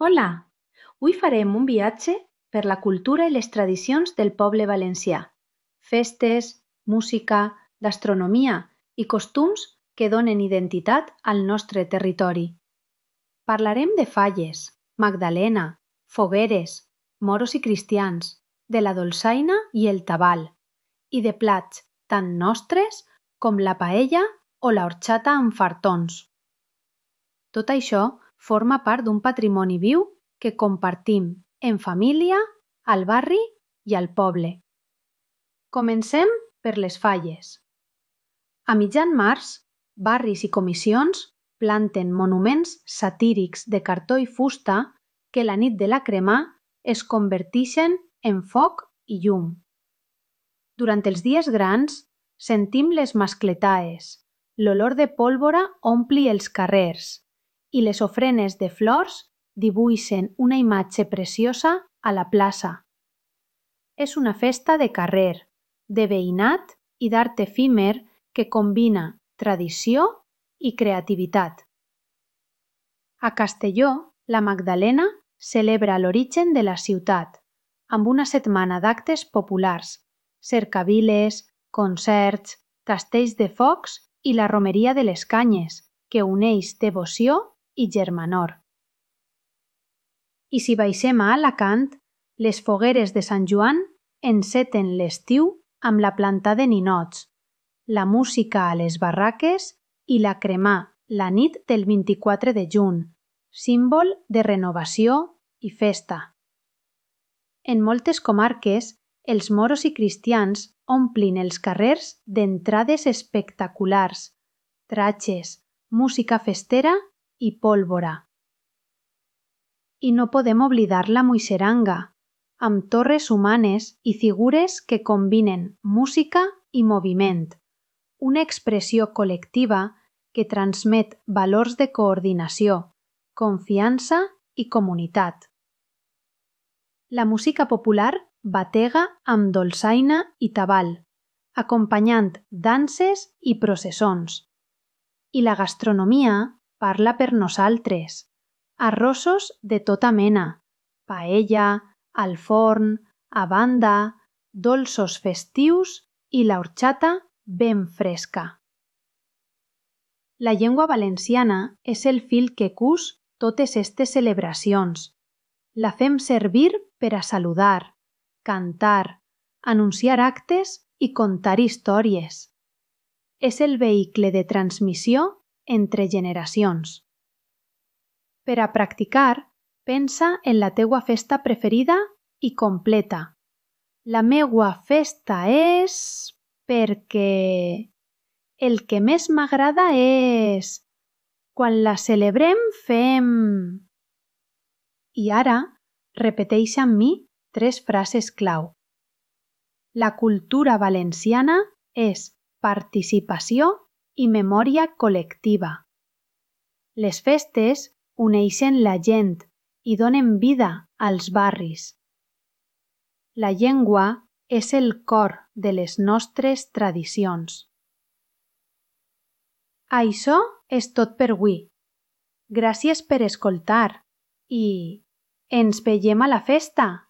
Hola! Hui farem un viatge per la cultura i les tradicions del poble valencià: festes, música, gastronomia i costums que donen identitat al nostre territori. Parlarem de falles, magdalena, fogueres, moros i cristians, de la dolçaina i el tabal, i de plats tan nostres com la paella o la horchata amb fartons. Tot això forma part d'un patrimoni viu que compartim en família, al barri i al poble. Comencem per les falles. A mitjan març, barris i comissions planten monuments satírics de cartó i fusta que la nit de la Cremà es converteixen en foc i llum. Durant els dies grans sentim les mascletaes, l'olor de pólvora ompli els carrers i les ofrenes de flors dibuixen una imatge preciosa a la plaça. És una festa de carrer, de veïnat i d'art efímer que combina tradició i creativitat. A Castelló, la Magdalena celebra l'origen de la ciutat, amb una setmana d'actes populars, cercaviles, concerts, castells de focs i la romeria de les Canyes, que uneix devoció i germanor. I si baixem a Alacant, les fogueres de Sant Joan enceten l'estiu amb la plantada de ninots, la música a les barraques i la cremà la nit del 24 de juny, símbol de renovació i festa. En moltes comarques, els moros i cristians omplin els carrers d'entrades espectaculars, tratges, música festera i pólvora. I no podem oblidar la Muixeranga, amb torres humanes i figures que combinen música i moviment, una expressió col·lectiva que transmet valors de coordinació, confiança i comunitat. La música popular batega amb dolçaina i tabal, acompanyant danses i processons. I la gastronomia parla per nosaltres. Arrossos de tota mena, paella, al forn, a banda, dolços festius i la horchata ben fresca. La llengua valenciana és el fil que cus totes estes celebracions. La fem servir per a saludar, cantar, anunciar actes i contar històries. És el vehicle de transmissió entre generacions. Per a practicar, pensa en la teua festa preferida i completa. La meua festa és... perquè... El que més m'agrada és... Quan la celebrem fem... I ara repeteix amb mi tres frases clau. La cultura valenciana és participació i memòria col·lectiva. Les festes uneixen la gent i donen vida als barris. La llengua és el cor de les nostres tradicions. Això és tot per avui. Gràcies per escoltar i ens veiem a la festa!